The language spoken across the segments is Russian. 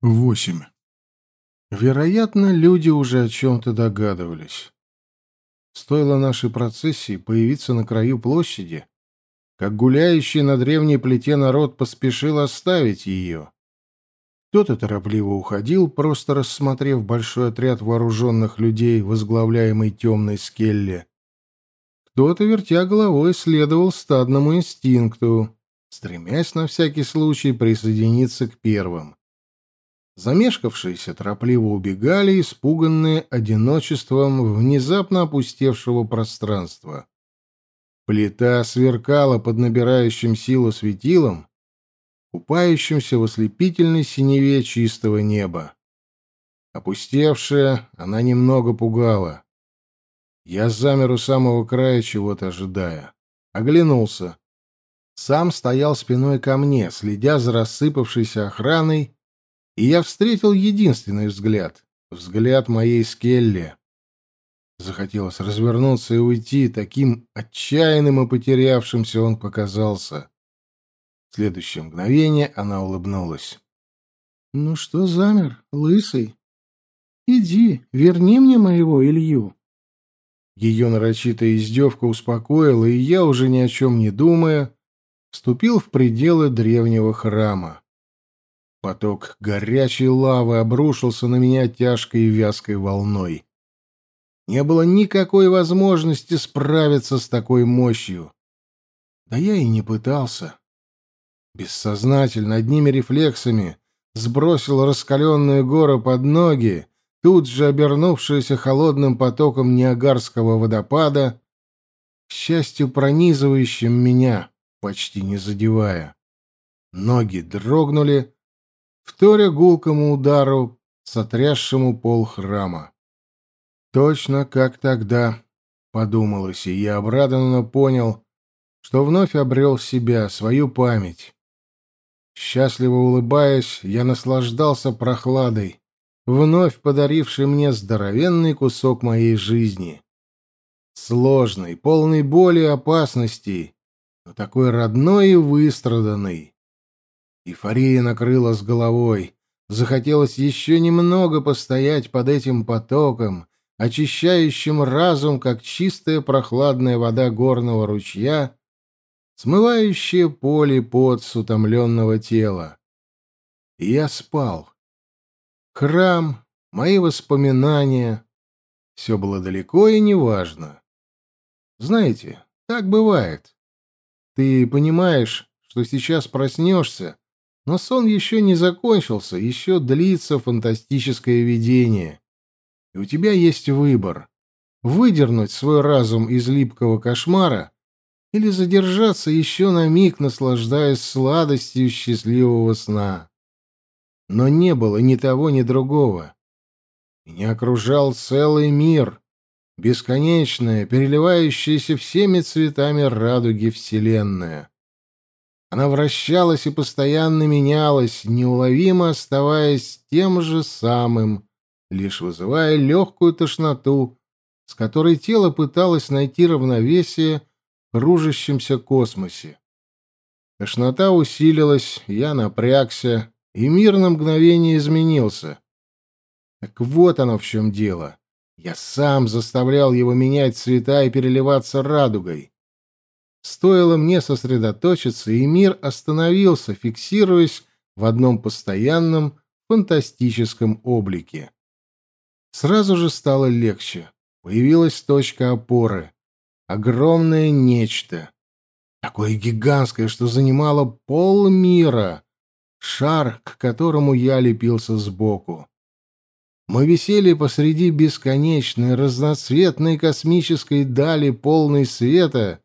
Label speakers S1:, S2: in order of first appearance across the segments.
S1: 8. Вероятно, люди уже о чем-то догадывались. Стоило нашей процессии появиться на краю площади, как гуляющий на древней плите народ поспешил оставить ее. Кто-то торопливо уходил, просто рассмотрев большой отряд вооруженных людей, возглавляемый темной скелли. Кто-то, вертя головой, следовал стадному инстинкту, стремясь на всякий случай присоединиться к первым. Замешкавшиеся торопливо убегали, испуганные одиночеством внезапно опустевшего пространства. Плита сверкала под набирающим силу светилом, купающимся в ослепительной синеве чистого неба. Опустевшая, она немного пугала. Я замер у самого края, чего-то ожидая. Оглянулся. Сам стоял спиной ко мне, следя за рассыпавшейся охраной и я встретил единственный взгляд — взгляд моей Скелли. Захотелось развернуться и уйти, таким отчаянным и потерявшимся он показался. В следующее мгновение она улыбнулась. — Ну что замер, лысый? Иди, верни мне моего Илью. Ее нарочитая издевка успокоила, и я, уже ни о чем не думая, вступил в пределы древнего храма. Поток горячей лавы обрушился на меня тяжкой и вязкой волной. Не было никакой возможности справиться с такой мощью. Да я и не пытался. Бессознательно, одними рефлексами, сбросил раскаленную гору под ноги, тут же обернувшуюся холодным потоком Ниагарского водопада, к счастью, пронизывающим меня, почти не задевая. Ноги дрогнули, вторя гулкому удару, сотрясшему пол храма. Точно как тогда, подумалось, и я обрадованно понял, что вновь обрел себя, свою память. Счастливо улыбаясь, я наслаждался прохладой, вновь подарившей мне здоровенный кусок моей жизни. Сложный, полный боли и опасностей, но такой родной и выстраданный. Эйфория накрыла с головой. Захотелось еще немного постоять под этим потоком, очищающим разум, как чистая прохладная вода горного ручья, смывающая поле под с утомленного тела. Я спал. Храм, мои воспоминания — все было далеко и неважно. Знаете, так бывает. Ты понимаешь, что сейчас проснешься, но сон еще не закончился, еще длится фантастическое видение. И у тебя есть выбор — выдернуть свой разум из липкого кошмара или задержаться еще на миг, наслаждаясь сладостью счастливого сна. Но не было ни того, ни другого. Меня окружал целый мир, бесконечная, переливающаяся всеми цветами радуги Вселенная. Она вращалась и постоянно менялась, неуловимо оставаясь тем же самым, лишь вызывая легкую тошноту, с которой тело пыталось найти равновесие в кружащемся космосе. Тошнота усилилась, я напрягся, и мир на мгновение изменился. Так вот оно в чем дело. Я сам заставлял его менять цвета и переливаться радугой. Стоило мне сосредоточиться, и мир остановился, фиксируясь в одном постоянном фантастическом облике. Сразу же стало легче. Появилась точка опоры. Огромное нечто. Такое гигантское, что занимало полмира. Шар, к которому я лепился сбоку. Мы висели посреди бесконечной, разноцветной космической дали, полной света,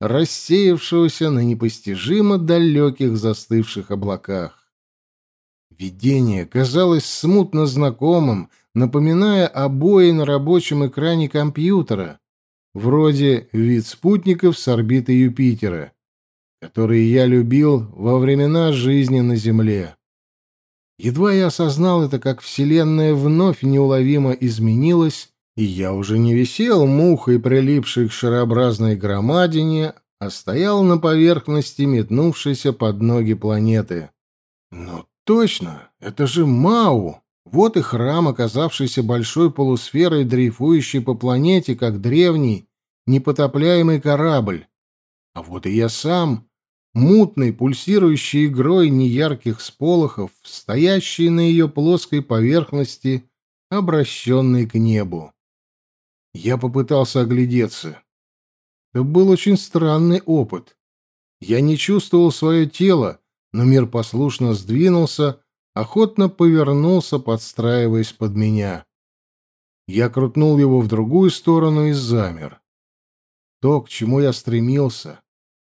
S1: рассеявшегося на непостижимо далеких застывших облаках. Видение казалось смутно знакомым, напоминая обои на рабочем экране компьютера, вроде вид спутников с орбиты Юпитера, которые я любил во времена жизни на Земле. Едва я осознал это, как Вселенная вновь неуловимо изменилась и я уже не висел мухой, прилипшей к шарообразной громадине, а стоял на поверхности метнувшейся под ноги планеты. Но Точно, это же Мау. Вот и храм, оказавшийся большой полусферой, дрейфующий по планете, как древний, непотопляемый корабль. А вот и я сам, мутной, пульсирующей игрой неярких сполохов, стоящий на ее плоской поверхности, обращенный к небу. Я попытался оглядеться. Это был очень странный опыт. Я не чувствовал свое тело, но мир послушно сдвинулся, охотно повернулся, подстраиваясь под меня. Я крутнул его в другую сторону и замер. То, к чему я стремился,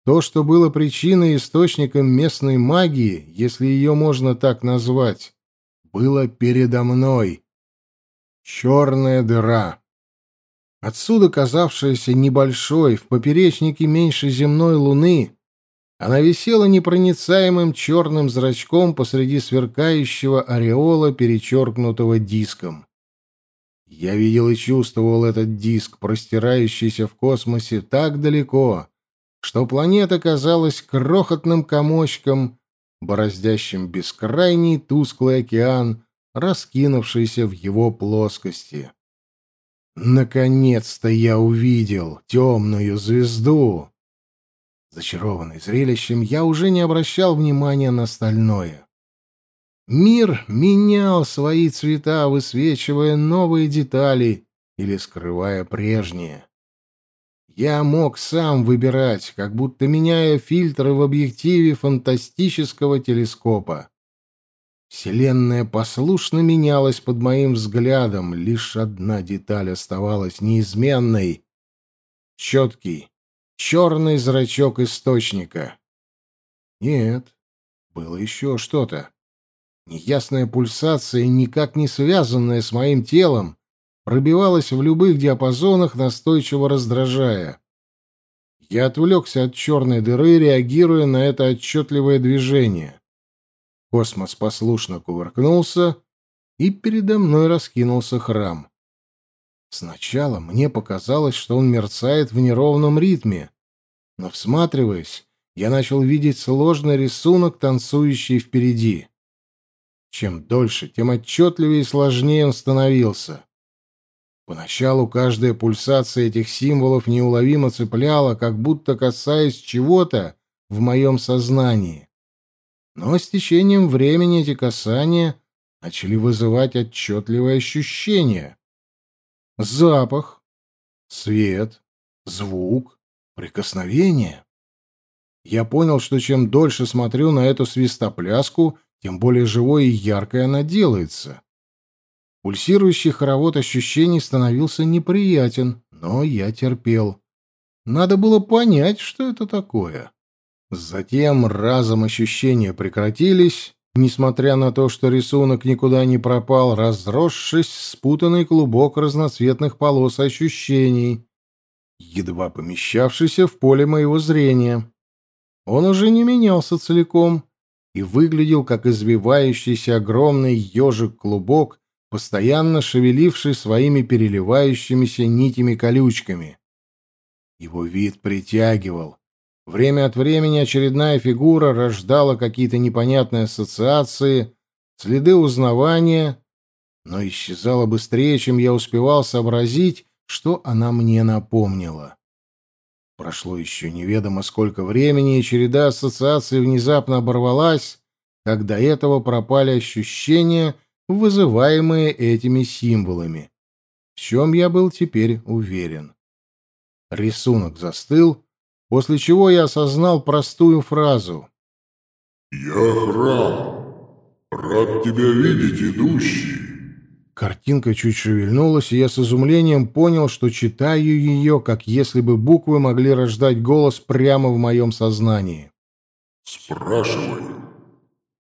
S1: то, что было причиной и источником местной магии, если ее можно так назвать, было передо мной. Черная дыра. Отсюда казавшаяся небольшой, в поперечнике меньше земной луны, она висела непроницаемым черным зрачком посреди сверкающего ореола, перечеркнутого диском. Я видел и чувствовал этот диск, простирающийся в космосе так далеко, что планета казалась крохотным комочком, бороздящим бескрайний тусклый океан, раскинувшийся в его плоскости. Наконец-то я увидел темную звезду. Зачарованный зрелищем, я уже не обращал внимания на остальное. Мир менял свои цвета, высвечивая новые детали или скрывая прежние. Я мог сам выбирать, как будто меняя фильтры в объективе фантастического телескопа. Вселенная послушно менялась под моим взглядом, лишь одна деталь оставалась неизменной — четкий, черный зрачок источника. Нет, было еще что-то. Неясная пульсация, никак не связанная с моим телом, пробивалась в любых диапазонах, настойчиво раздражая. Я отвлекся от черной дыры, реагируя на это отчетливое движение. Космос послушно кувыркнулся, и передо мной раскинулся храм. Сначала мне показалось, что он мерцает в неровном ритме, но, всматриваясь, я начал видеть сложный рисунок, танцующий впереди. Чем дольше, тем отчетливее и сложнее он становился. Поначалу каждая пульсация этих символов неуловимо цепляла, как будто касаясь чего-то в моем сознании. Но с течением времени эти касания начали вызывать отчетливые ощущения. Запах, свет, звук, прикосновение. Я понял, что чем дольше смотрю на эту свистопляску, тем более живой и яркой она делается. Пульсирующий хоровод ощущений становился неприятен, но я терпел. Надо было понять, что это такое. Затем разом ощущения прекратились, несмотря на то, что рисунок никуда не пропал, разросшись спутанный клубок разноцветных полос ощущений, едва помещавшийся в поле моего зрения. Он уже не менялся целиком и выглядел как извивающийся огромный ежик-клубок, постоянно шевеливший своими переливающимися нитями-колючками. Его вид притягивал, Время от времени очередная фигура рождала какие-то непонятные ассоциации, следы узнавания, но исчезала быстрее, чем я успевал сообразить, что она мне напомнила. Прошло еще неведомо сколько времени, и череда ассоциаций внезапно оборвалась, как до этого пропали ощущения, вызываемые этими символами, в чем я был теперь уверен. Рисунок застыл, после чего я осознал простую фразу.
S2: «Я храм. Рад тебя видеть, идущий».
S1: Картинка чуть шевельнулась, и я с изумлением понял, что читаю ее, как если бы буквы могли рождать голос прямо в моем сознании.
S2: «Спрашивай».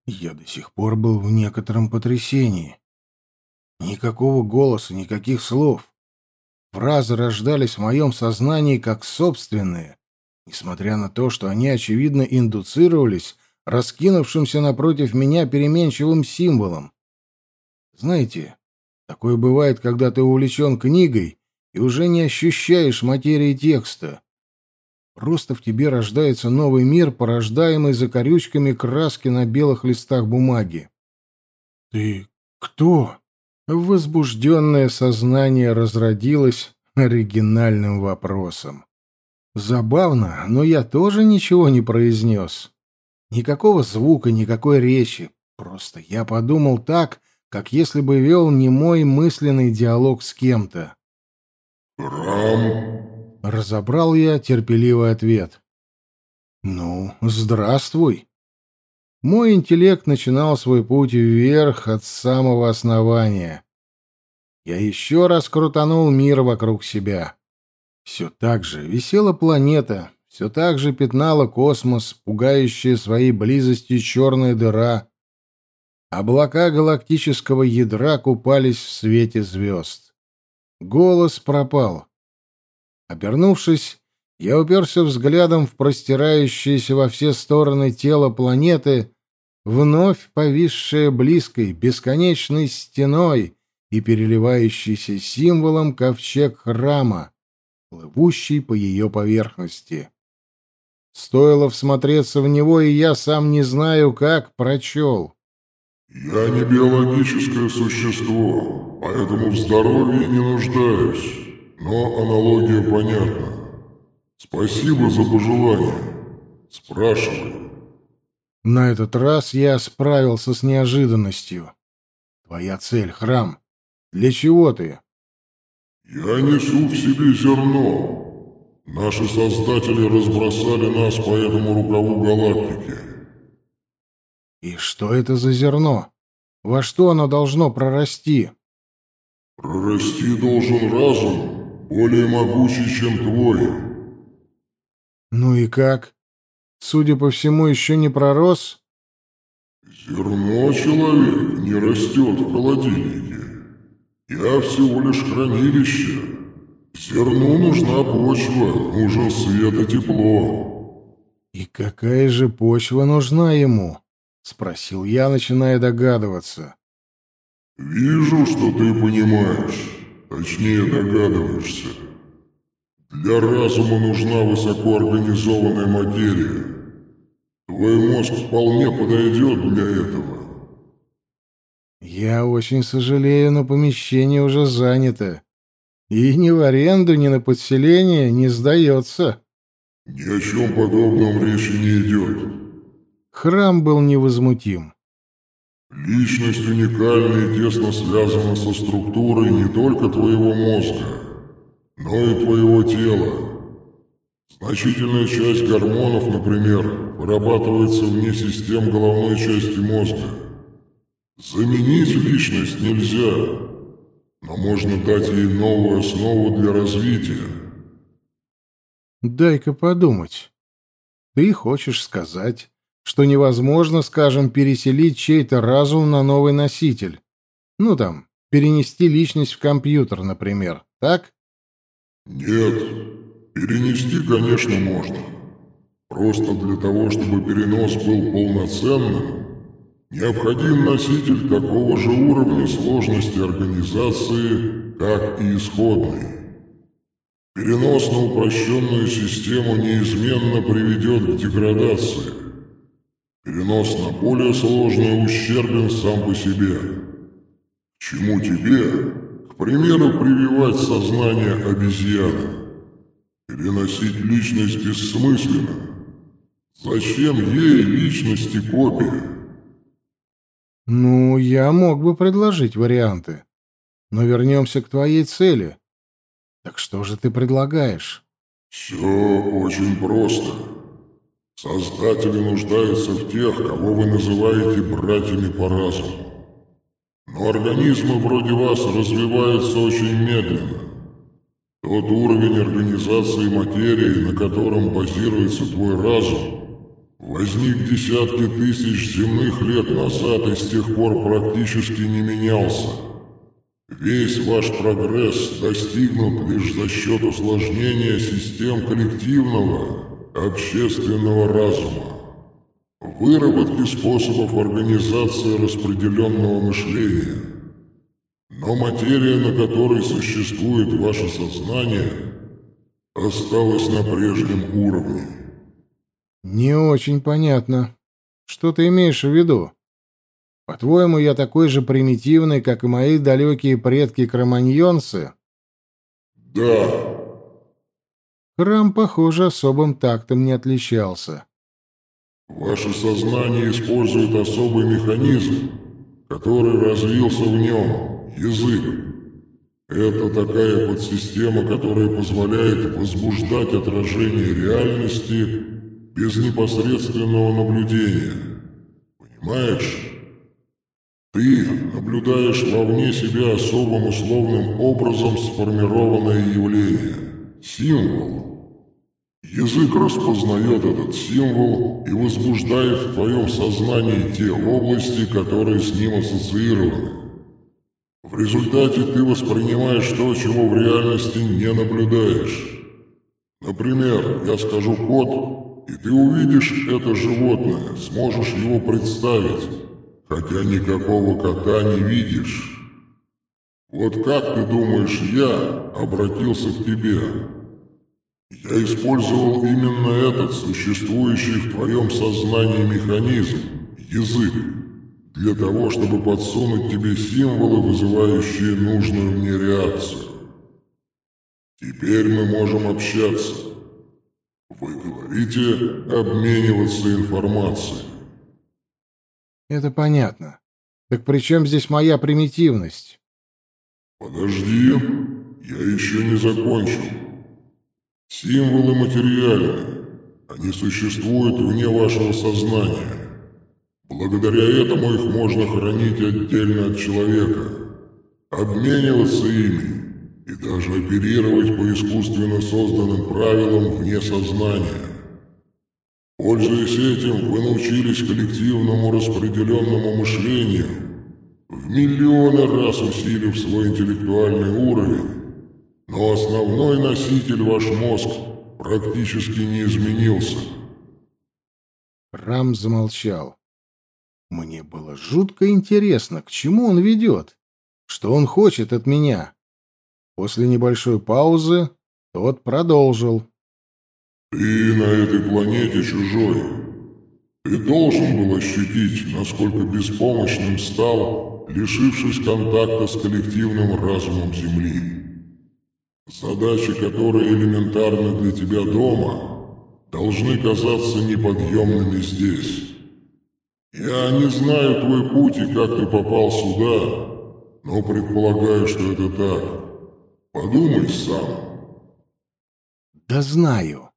S1: Я до сих пор был в некотором потрясении. Никакого голоса, никаких слов. Фразы рождались в моем сознании как собственные, несмотря на то, что они, очевидно, индуцировались раскинувшимся напротив меня переменчивым символом. Знаете, такое бывает, когда ты увлечен книгой и уже не ощущаешь материи текста. Просто в тебе рождается новый мир, порождаемый закорючками краски на белых листах бумаги. «Ты кто?» Возбужденное сознание разродилось оригинальным вопросом. Забавно, но я тоже ничего не произнес. Никакого звука, никакой речи. Просто я подумал так, как если бы вел немой мысленный диалог с кем-то.
S2: «Храм?»
S1: — разобрал я терпеливый ответ. «Ну, здравствуй». Мой интеллект начинал свой путь вверх от самого основания. Я еще раз крутанул мир вокруг себя. Все так же висела планета, все так же пятнала космос, пугающая своей близостью черная дыра. Облака галактического ядра купались в свете звезд. Голос пропал. Обернувшись, я уперся взглядом в простирающееся во все стороны тело планеты, вновь повисшее близкой, бесконечной стеной и переливающийся символом ковчег храма, плывущий по ее поверхности. Стоило всмотреться в него, и я сам не знаю, как прочел.
S2: «Я не биологическое существо, поэтому в здоровье не нуждаюсь, но аналогия понятна. Спасибо за пожелание. Спрашивай.
S1: На этот раз я справился с неожиданностью. Твоя цель — храм. Для чего ты?
S2: Я несу в себе зерно. Наши создатели разбросали нас по этому рукаву галактики.
S1: И что это за зерно? Во что оно должно прорасти?
S2: Прорасти должен разум, более могучий, чем твой.
S1: Ну и как? Судя по всему, еще не пророс?
S2: Зерно человек не растет в холодильнике. Я всего лишь хранилище. Зерну нужна почва, нужен свет и тепло.
S1: И какая же почва нужна ему? Спросил я, начиная догадываться.
S2: Вижу, что ты понимаешь. Точнее, догадываешься. Для разума нужна высокоорганизованная материя. Твой мозг вполне подойдет для этого.
S1: Я очень сожалею, но помещение уже занято. И ни в аренду, ни на подселение не сдается.
S2: Ни о чем подобном речи не идет.
S1: Храм был невозмутим.
S2: Личность уникальна и тесно связана со структурой не только твоего мозга, но и твоего тела. Значительная часть гормонов, например, вырабатывается вне систем головной части мозга. Заменить личность нельзя, но можно дать ей новую основу для развития.
S1: Дай-ка подумать. Ты хочешь сказать, что невозможно, скажем, переселить чей-то разум на новый носитель? Ну там, перенести личность в компьютер, например, так?
S2: Нет, перенести, конечно, можно. Просто для того, чтобы перенос был полноценным, необходим носитель такого же уровня сложности организации, как и исходный. Перенос на упрощенную систему неизменно приведет к деградации. Перенос на более сложную ущербен сам по себе. К чему тебе, примеру, прививать сознание обезьяны. Переносить личность бессмысленно. Зачем ей личности копия?
S1: Ну, я мог бы предложить варианты. Но вернемся к твоей цели. Так что же ты предлагаешь?
S2: Все очень просто. Создатели нуждаются в тех, кого вы называете братьями по разуму. Но организмы вроде вас развиваются очень медленно. Тот уровень организации материи, на котором базируется твой разум, возник десятки тысяч земных лет назад и с тех пор практически не менялся. Весь ваш прогресс достигнут лишь за счет усложнения систем коллективного, общественного разума выработки способов организации распределенного мышления. Но материя, на которой существует ваше сознание, осталась на прежнем уровне.
S1: Не очень понятно. Что ты имеешь в виду? По-твоему, я такой же примитивный, как и мои далекие предки-кроманьонцы?
S2: Да.
S1: Храм, похоже, особым тактом не отличался.
S2: Ваше сознание использует особый механизм, который развился в нем — язык. Это такая подсистема, которая позволяет возбуждать отражение реальности без непосредственного наблюдения. Понимаешь? Ты наблюдаешь вовне себя особым условным образом сформированное явление – символ. Язык распознает этот символ и возбуждает в твоем сознании те области, которые с ним ассоциированы. В результате ты воспринимаешь то, чего в реальности не наблюдаешь. Например, я скажу код, и ты увидишь это животное, сможешь его представить хотя никакого кота не видишь. Вот как ты думаешь, я обратился к тебе? Я использовал именно этот существующий в твоем сознании механизм, язык, для того, чтобы подсунуть тебе символы, вызывающие нужную мне реакцию. Теперь мы можем общаться. Вы говорите обмениваться информацией.
S1: Это понятно. Так при чем здесь моя примитивность?
S2: Подожди, я еще не закончил. Символы материальны. Они существуют вне вашего сознания. Благодаря этому их можно хранить отдельно от человека, обмениваться ими и даже оперировать по искусственно созданным правилам вне сознания. Пользуясь этим, вы научились коллективному распределенному мышлению, в миллионы раз усилив свой интеллектуальный уровень, но основной носитель ваш мозг практически не изменился.
S1: Рам замолчал. Мне было жутко интересно, к чему он ведет, что он хочет от меня. После небольшой паузы тот продолжил.
S2: Ты на этой планете чужой. Ты должен был ощутить, насколько беспомощным стал, лишившись контакта с коллективным разумом Земли. Задачи, которые элементарны для тебя дома, должны казаться неподъемными здесь. Я не знаю твой путь и как ты попал сюда, но предполагаю, что это так. Подумай сам.
S1: Да знаю.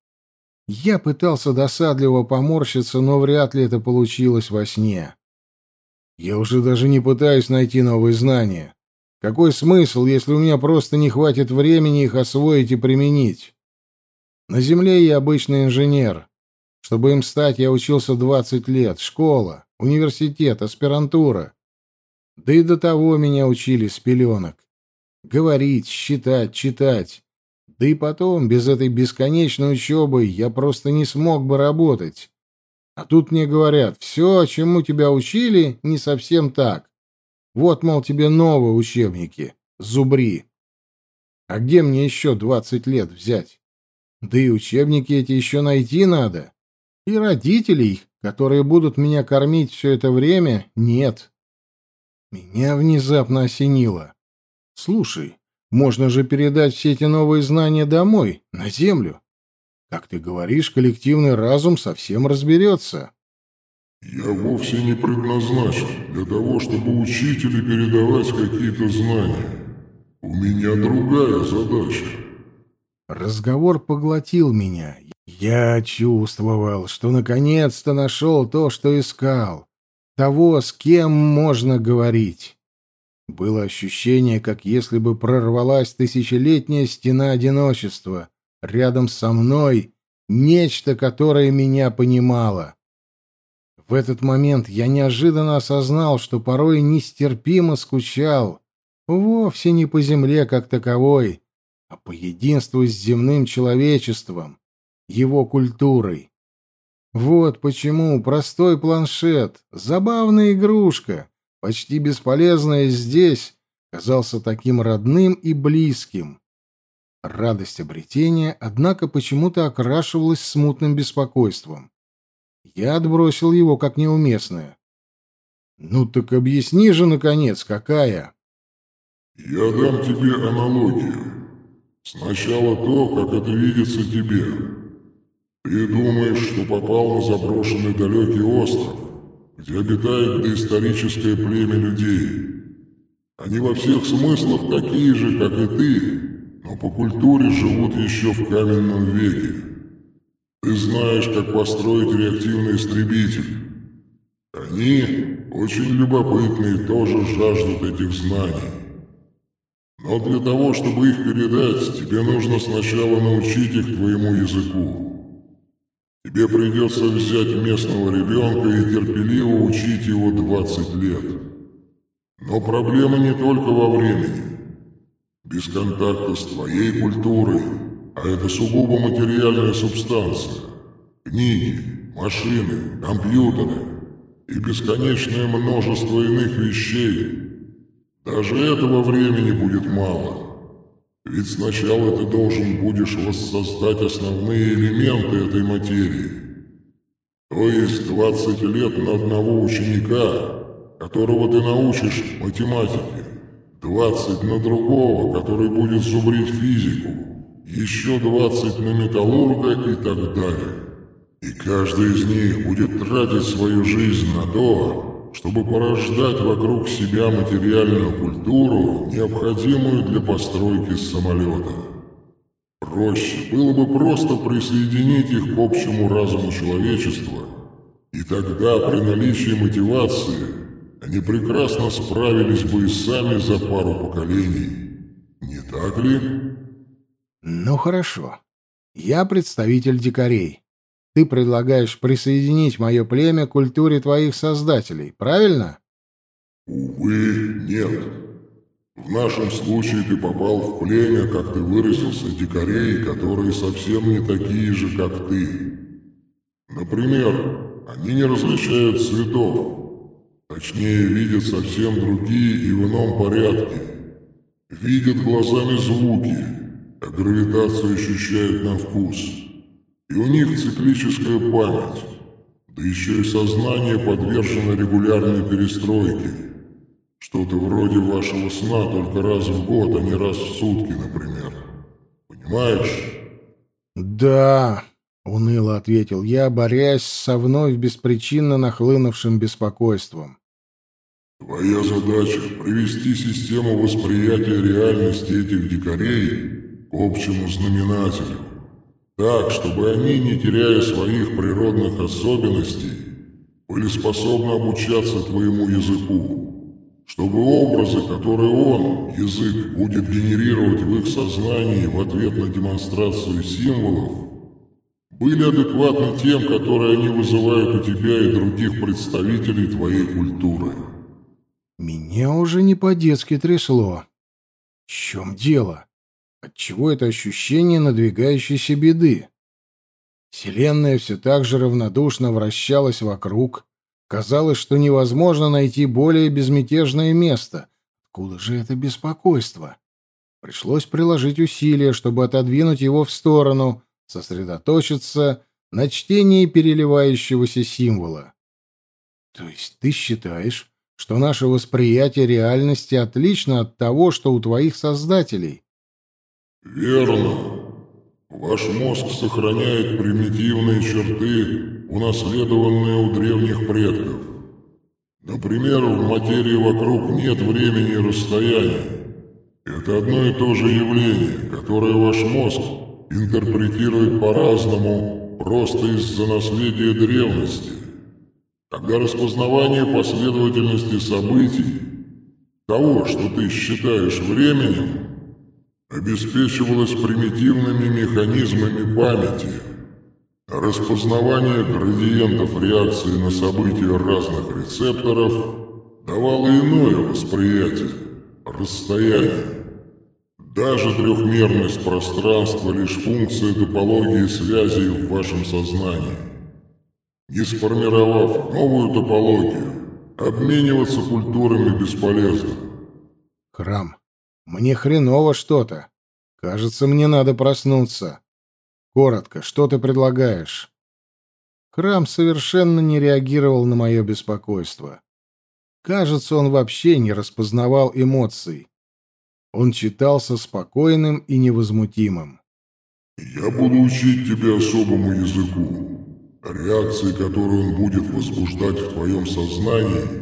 S1: Я пытался досадливо поморщиться, но вряд ли это получилось во сне. Я уже даже не пытаюсь найти новые знания. Какой смысл, если у меня просто не хватит времени их освоить и применить? На Земле я обычный инженер. Чтобы им стать, я учился 20 лет. Школа, университет, аспирантура. Да и до того меня учили с пеленок. Говорить, считать, читать. Да и потом, без этой бесконечной учебы я просто не смог бы работать. А тут мне говорят, все, чему тебя учили, не совсем так. Вот, мол, тебе новые учебники. Зубри. А где мне еще двадцать лет взять? Да и учебники эти еще найти надо. И родителей, которые будут меня кормить все это время, нет. Меня внезапно осенило. Слушай, можно же передать все эти новые знания домой, на Землю. Как ты говоришь, коллективный разум совсем разберется.
S2: Я вовсе не предназначен для того, чтобы учить или передавать какие-то знания. У меня другая задача.
S1: Разговор поглотил меня. Я чувствовал, что наконец-то нашел то, что искал. Того, с кем можно говорить. Было ощущение, как если бы прорвалась тысячелетняя стена одиночества. Рядом со мной нечто, которое меня понимало. В этот момент я неожиданно осознал, что порой нестерпимо скучал. Вовсе не по земле как таковой, а по единству с земным человечеством, его культурой. Вот почему простой планшет, забавная игрушка, почти бесполезное здесь, казался таким родным и близким. Радость обретения, однако, почему-то окрашивалась смутным беспокойством. Я отбросил его как неуместное. Ну так объясни же, наконец, какая?
S2: Я дам тебе аналогию. Сначала то, как это видится тебе. Ты думаешь, что попал на заброшенный далекий остров, где обитает доисторическое племя людей. Они во всех смыслах такие же, как и ты, но по культуре живут еще в каменном веке. Ты знаешь, как построить реактивный истребитель. Они, очень любопытные, тоже жаждут этих знаний. Но для того, чтобы их передать, тебе нужно сначала научить их твоему языку. Тебе придется взять местного ребенка и терпеливо учить его 20 лет. Но проблема не только во времени. Без контакта с твоей культурой, а это сугубо материальная субстанция, книги, машины, компьютеры и бесконечное множество иных вещей, даже этого времени будет мало. Ведь сначала ты должен будешь воссоздать основные элементы этой материи. То есть 20 лет на одного ученика, которого ты научишь математике, 20 на другого, который будет зубрить физику, еще 20 на металлурга и так далее. И каждый из них будет тратить свою жизнь на то, чтобы порождать вокруг себя материальную культуру, необходимую для постройки самолета. Проще было бы просто присоединить их к общему разуму человечества, и тогда при наличии мотивации они прекрасно справились бы и сами за пару поколений. Не так ли?
S1: Ну хорошо. Я представитель дикарей. Ты предлагаешь присоединить мое племя к культуре твоих создателей, правильно?
S2: Увы, нет. В нашем случае ты попал в племя, как ты выразился, дикарей, которые совсем не такие же, как ты. Например, они не различают цветов. Точнее, видят совсем другие и в ином порядке. Видят глазами звуки, а гравитацию ощущают на вкус. И у них циклическая память, да еще и сознание подвержено регулярной перестройке. Что-то вроде вашего сна только раз в год, а не раз в сутки, например. Понимаешь?
S1: Да, уныло ответил я, борясь со вновь беспричинно нахлынувшим беспокойством.
S2: Твоя задача — привести систему восприятия реальности этих дикарей к общему знаменателю. Так, чтобы они, не теряя своих природных особенностей, были способны обучаться твоему языку, чтобы образы, которые он, язык, будет генерировать в их сознании в ответ на демонстрацию символов, были адекватны тем, которые они вызывают у тебя и других представителей твоей культуры.
S1: Меня уже не по-детски трясло. В чем дело? Отчего это ощущение надвигающейся беды? Вселенная все так же равнодушно вращалась вокруг. Казалось, что невозможно найти более безмятежное место. Откуда же это беспокойство? Пришлось приложить усилия, чтобы отодвинуть его в сторону, сосредоточиться на чтении переливающегося символа. То есть ты считаешь, что наше восприятие реальности отлично от того, что у твоих создателей?
S2: Верно. Ваш мозг сохраняет примитивные черты, унаследованные у древних предков. Например, в материи вокруг нет времени и расстояния. Это одно и то же явление, которое ваш мозг интерпретирует по-разному просто из-за наследия древности. Когда распознавание последовательности событий, того, что ты считаешь временем, обеспечивалось примитивными механизмами памяти. Распознавание градиентов реакции на события разных рецепторов давало иное восприятие, расстояние. Даже трехмерность пространства – лишь функция топологии связей в вашем сознании. Не сформировав новую топологию, обмениваться культурами бесполезно.
S1: Храм. Мне хреново что-то. Кажется, мне надо проснуться. Коротко, что ты предлагаешь? Храм совершенно не реагировал на мое беспокойство. Кажется, он вообще не распознавал эмоций. Он читался спокойным и невозмутимым.
S2: «Я буду учить тебя особому языку. Реакции, которые он будет возбуждать в твоем сознании,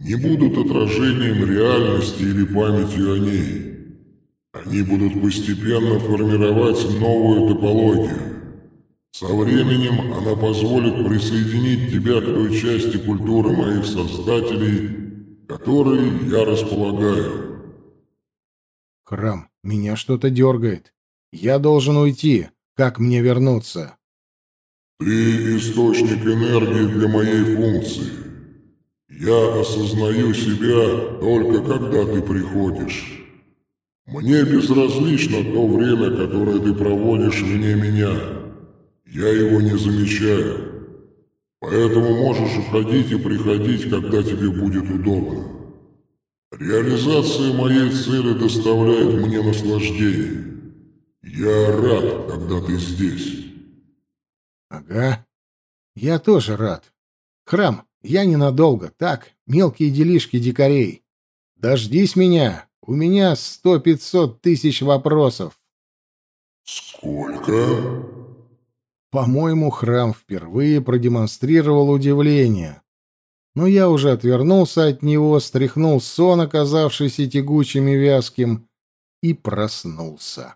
S2: не будут отражением реальности или памятью о ней. Они будут постепенно формировать новую топологию. Со временем она позволит присоединить тебя к той части культуры моих создателей, которой я располагаю.
S1: Храм, меня что-то дергает. Я должен уйти. Как мне вернуться?
S2: Ты источник энергии для моей функции. Я осознаю себя только когда ты приходишь. Мне безразлично то время, которое ты проводишь вне меня. Я его не замечаю. Поэтому можешь уходить и приходить, когда тебе будет удобно. Реализация моей цели доставляет мне наслаждение. Я рад, когда ты здесь.
S1: Ага. Я тоже рад. Храм, я ненадолго. Так, мелкие делишки дикарей. Дождись меня. У меня сто-пятьсот тысяч вопросов.
S2: Сколько?
S1: По-моему, храм впервые продемонстрировал удивление. Но я уже отвернулся от него, стряхнул сон, оказавшийся тягучим и вязким, и проснулся.